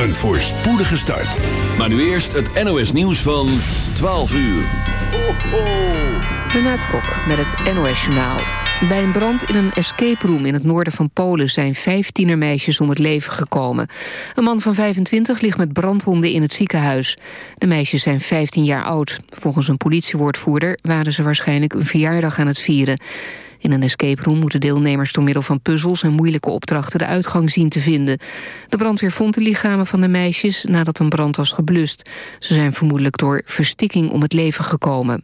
Een voorspoedige start. Maar nu eerst het NOS nieuws van 12 uur. Ho, ho. Renate Kok met het NOS Journaal. Bij een brand in een escape room in het noorden van Polen... zijn vijf tienermeisjes om het leven gekomen. Een man van 25 ligt met brandwonden in het ziekenhuis. De meisjes zijn 15 jaar oud. Volgens een politiewoordvoerder waren ze waarschijnlijk een verjaardag aan het vieren. In een escape room moeten deelnemers door middel van puzzels en moeilijke opdrachten de uitgang zien te vinden. De brandweer vond de lichamen van de meisjes nadat een brand was geblust. Ze zijn vermoedelijk door verstikking om het leven gekomen.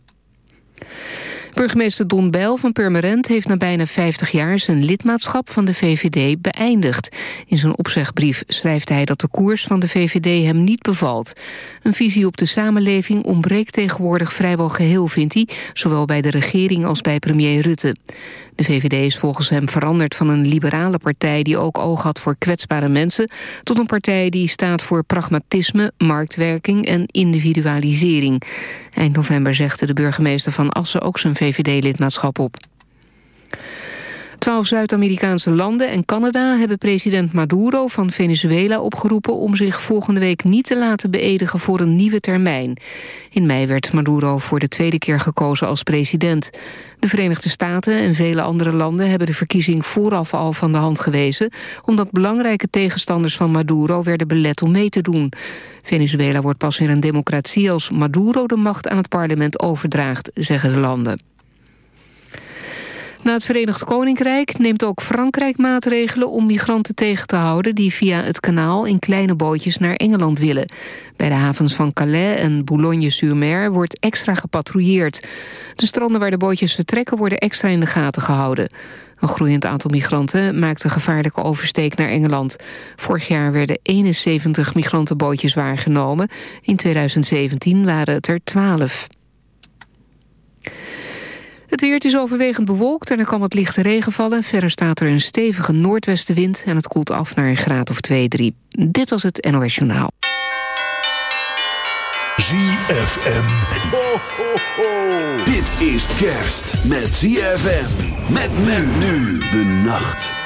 Burgemeester Don Bijl van Purmerend heeft na bijna 50 jaar zijn lidmaatschap van de VVD beëindigd. In zijn opzegbrief schrijft hij dat de koers van de VVD hem niet bevalt. Een visie op de samenleving ontbreekt tegenwoordig vrijwel geheel, vindt hij, zowel bij de regering als bij premier Rutte. De VVD is volgens hem veranderd van een liberale partij die ook oog had voor kwetsbare mensen, tot een partij die staat voor pragmatisme, marktwerking en individualisering. Eind november zegde de burgemeester van Assen ook zijn VVD-lidmaatschap op. Twaalf Zuid-Amerikaanse landen en Canada hebben president Maduro van Venezuela opgeroepen om zich volgende week niet te laten beëdigen voor een nieuwe termijn. In mei werd Maduro voor de tweede keer gekozen als president. De Verenigde Staten en vele andere landen hebben de verkiezing vooraf al van de hand gewezen, omdat belangrijke tegenstanders van Maduro werden belet om mee te doen. Venezuela wordt pas weer een democratie als Maduro de macht aan het parlement overdraagt, zeggen de landen. Na het Verenigd Koninkrijk neemt ook Frankrijk maatregelen om migranten tegen te houden die via het kanaal in kleine bootjes naar Engeland willen. Bij de havens van Calais en Boulogne-sur-Mer wordt extra gepatrouilleerd. De stranden waar de bootjes vertrekken worden extra in de gaten gehouden. Een groeiend aantal migranten maakt een gevaarlijke oversteek naar Engeland. Vorig jaar werden 71 migrantenbootjes waargenomen. In 2017 waren het er 12. Het weer is overwegend bewolkt en er kan wat lichte regen vallen. Verder staat er een stevige noordwestenwind en het koelt af naar een graad of 2, 3. Dit was het NOS Journaal. ZFM. Ho, ho, ho. Dit is kerst met ZFM. Met men nu de nacht.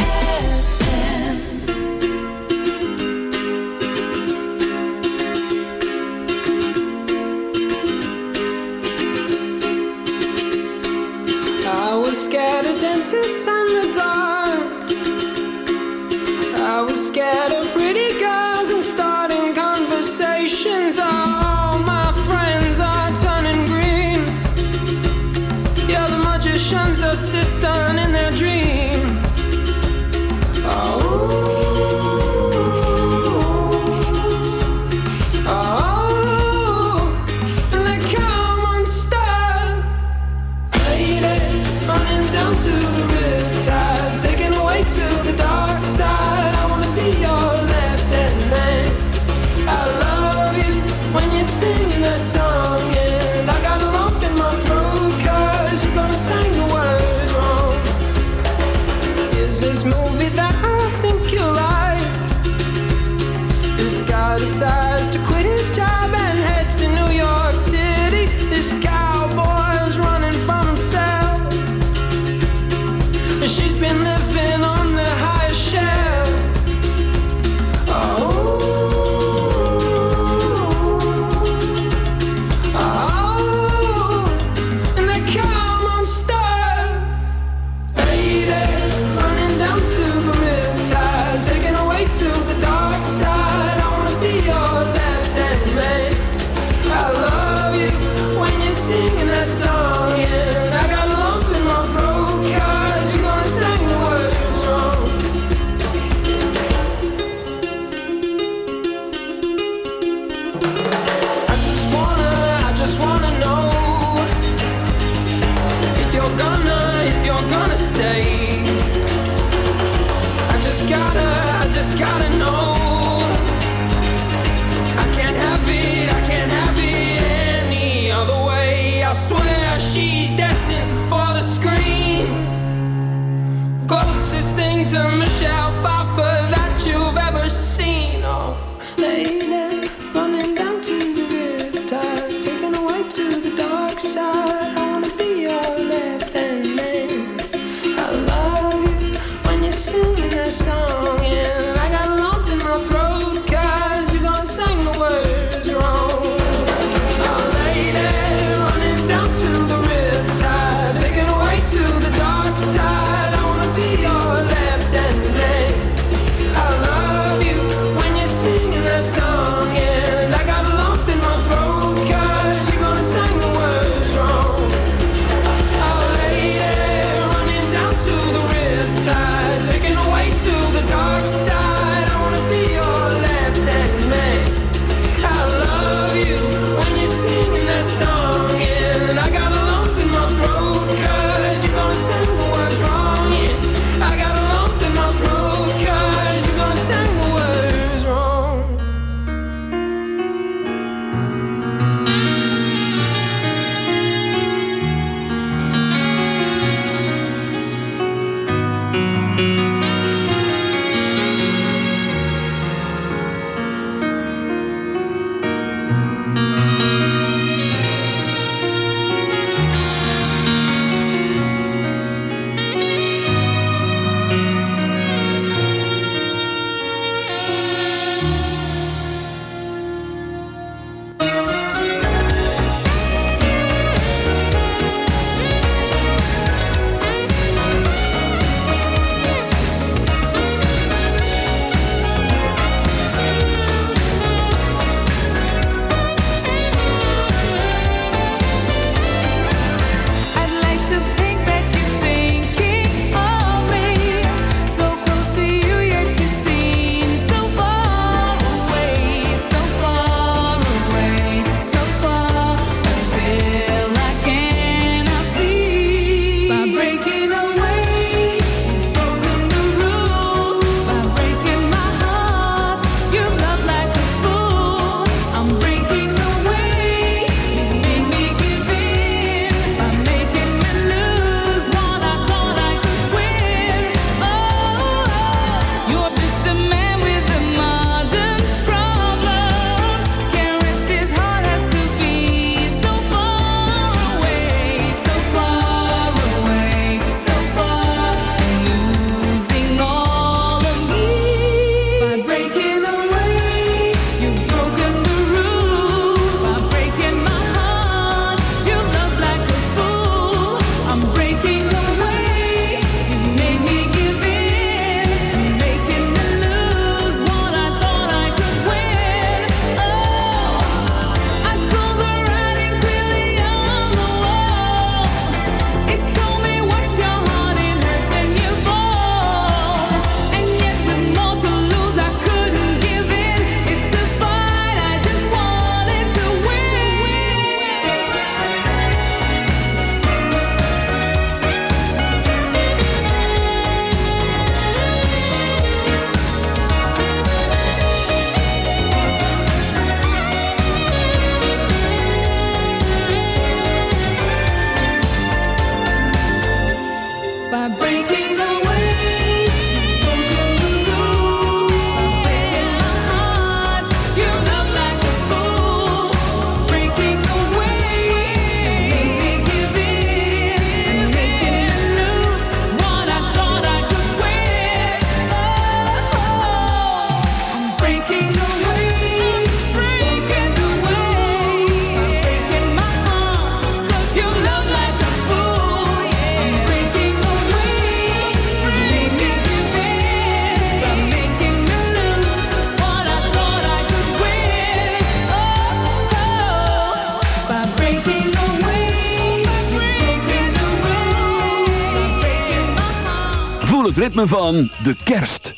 ritme van de kerst.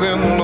Feels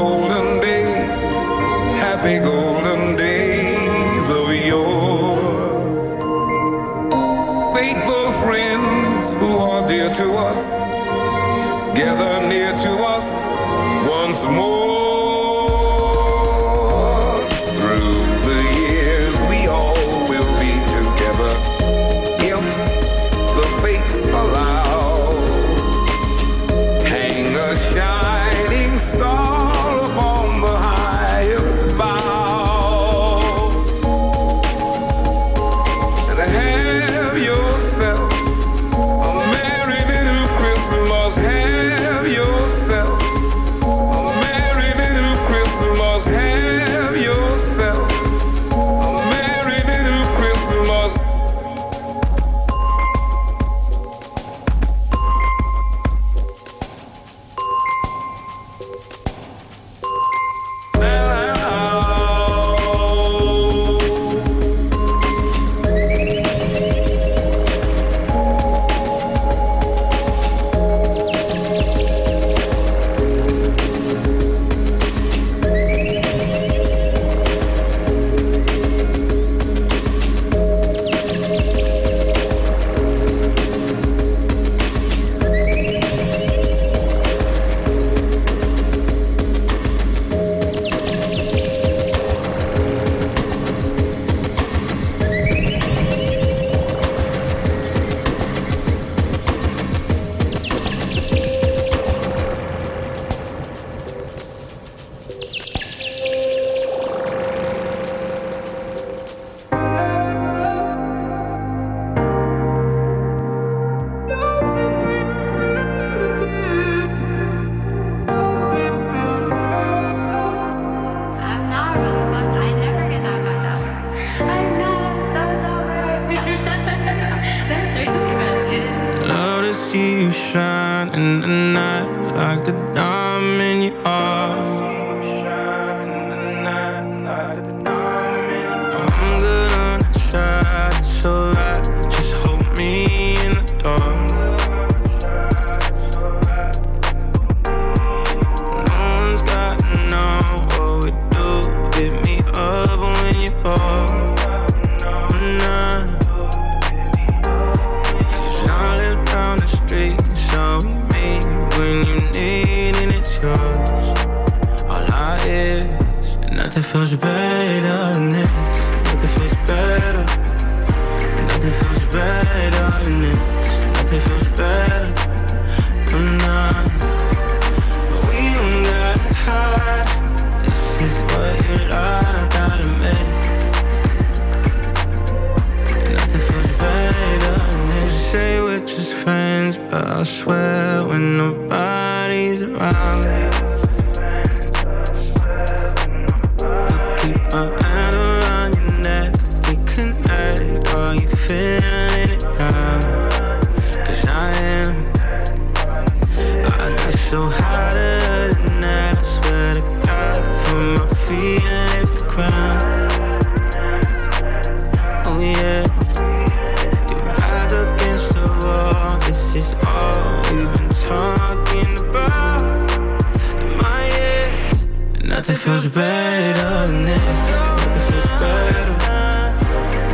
it feels better than this. Nothing feels better.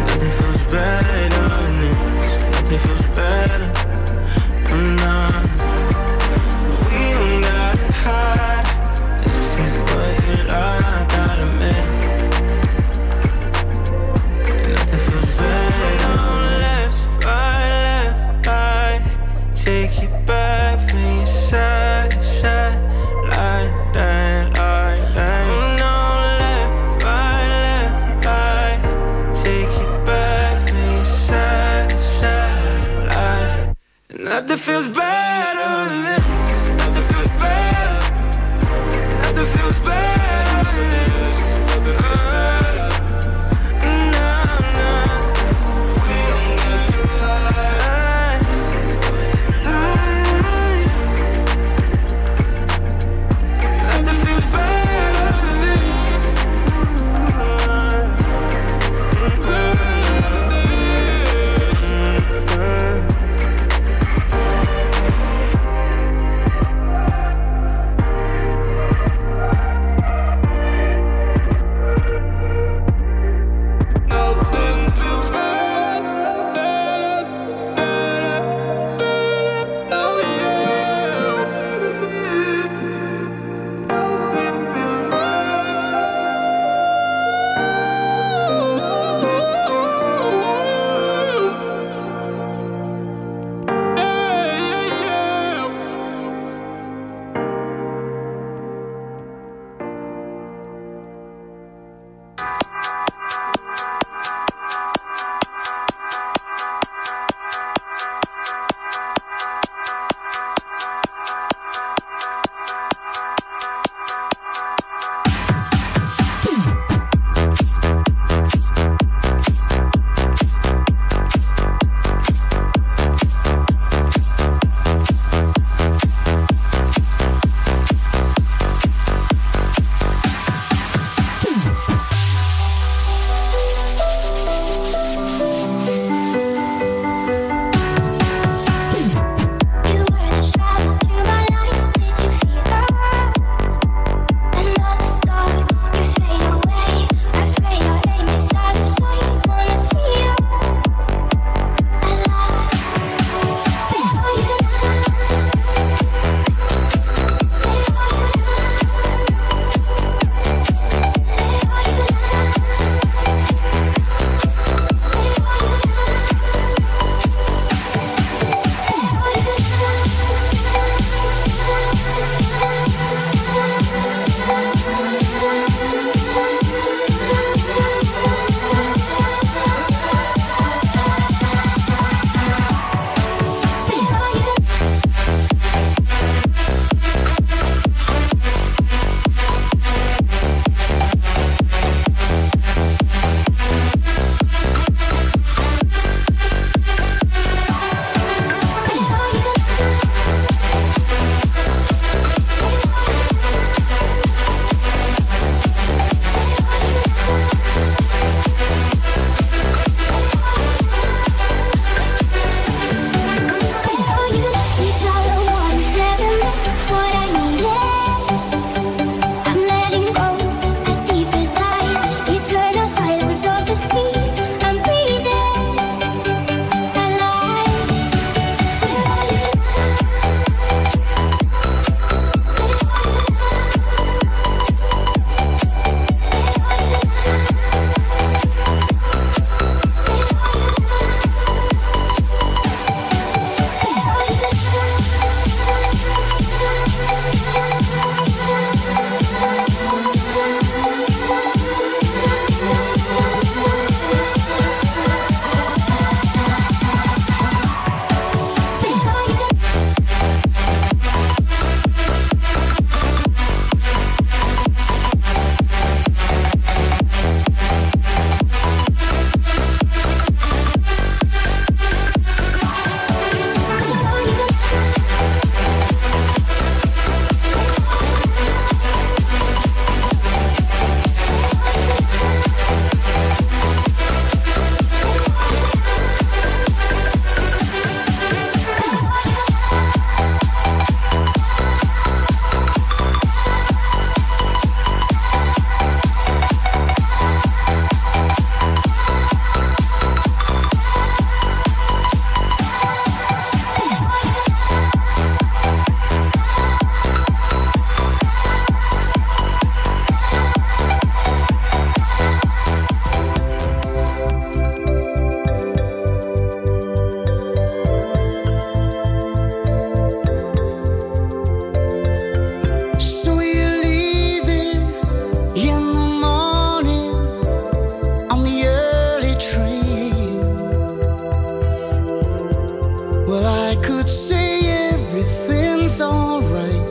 Nothing feels better. that feels better. it's alright.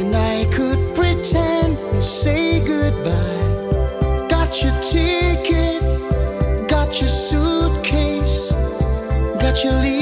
And I could pretend and say goodbye. Got your ticket, got your suitcase, got your leave.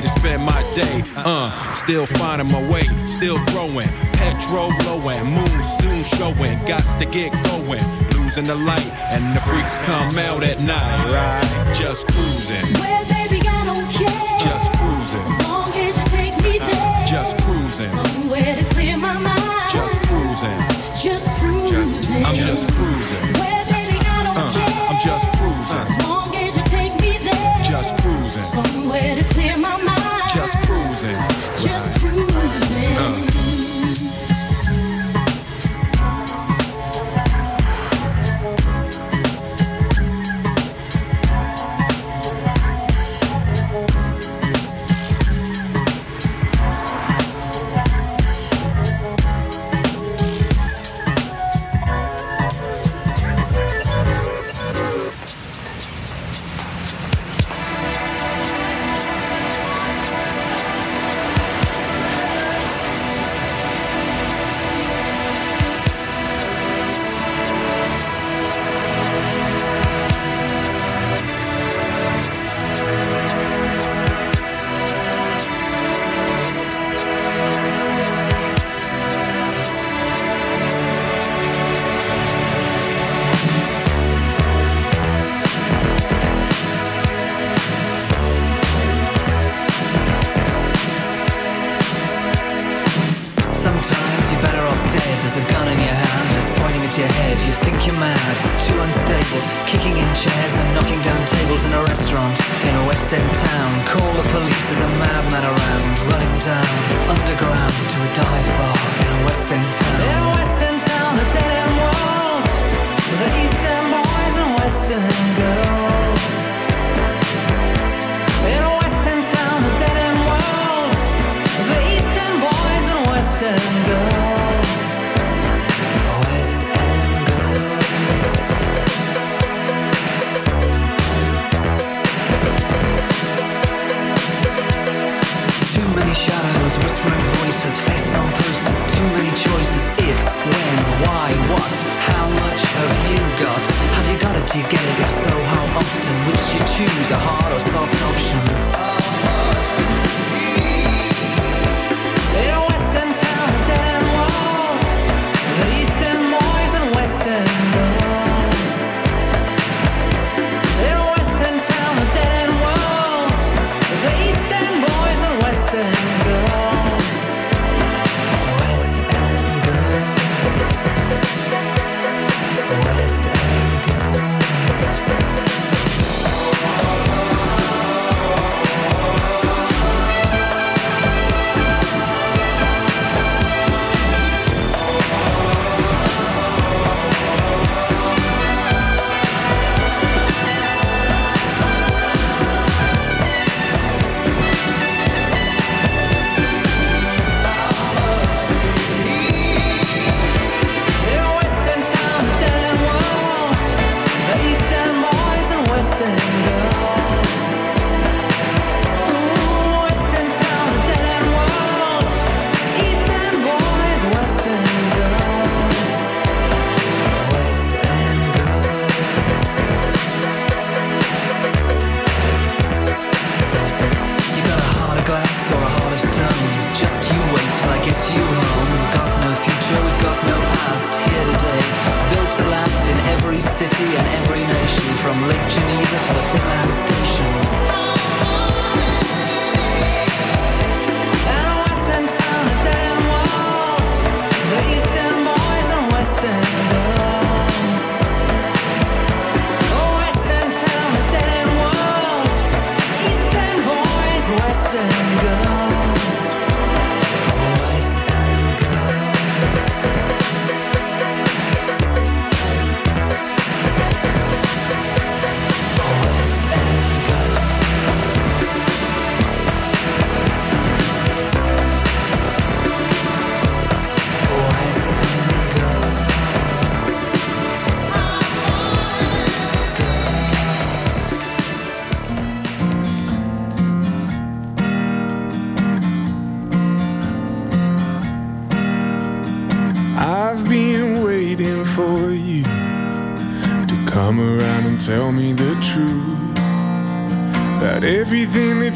to spend my day. Uh, still finding my way, still growing. Petrol blowing, moon soon showing. Got to get going. Losing the light, and the freaks come out at night. Right? Just cruising, Well, baby, I don't care. just cruising, As long as you take me there. just cruising, Somewhere to clear my mind. just cruising. Just cruising. I'm just cruising.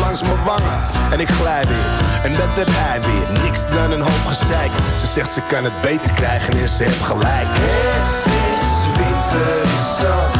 langs mijn wangen en ik glij weer. En dat de hij weer, niks dan een hoop gezeik. Ze zegt ze kan het beter krijgen en ze heeft gelijk. Het is winter, zand.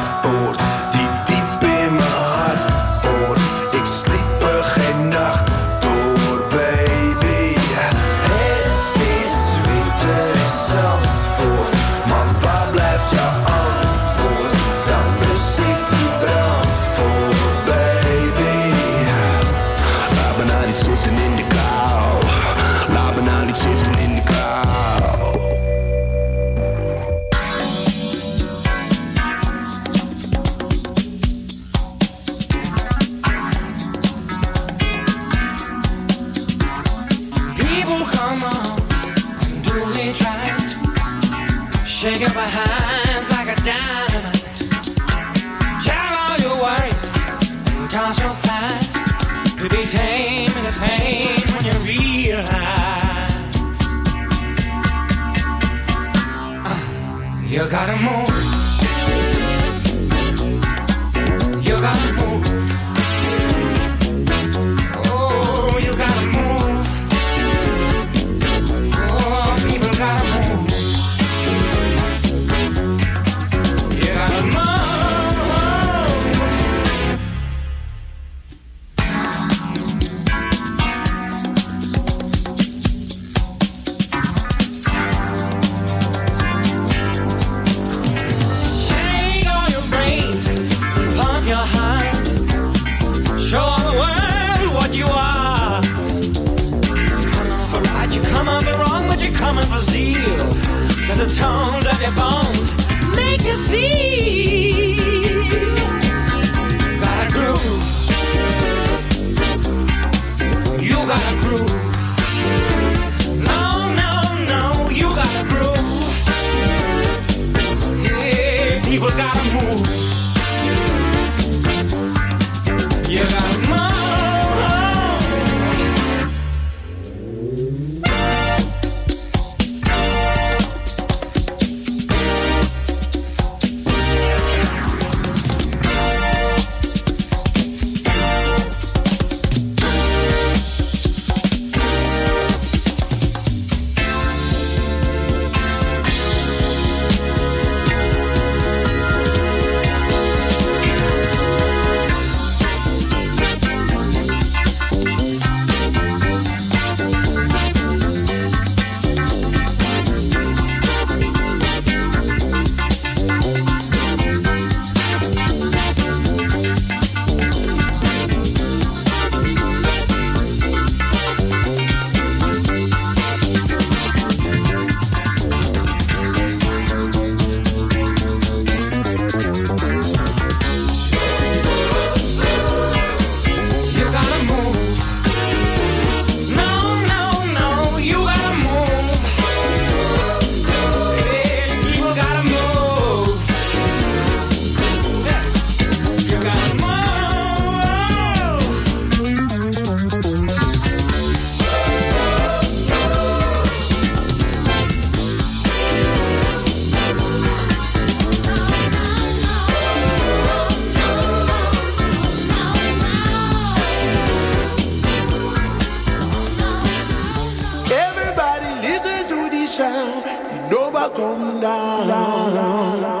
Come down.